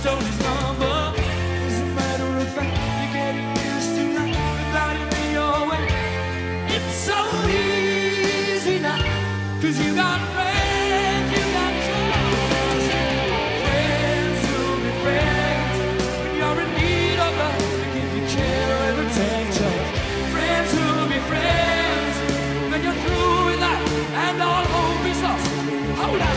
stole his number. As a matter of fact, you're getting used to life without it be your way. It's so easy now, cause you got friends, you got friends. Friends will be friends when you're in need of love. Give you care and attention. Friends will be friends when you're through with that, and all hope is lost. Hold on.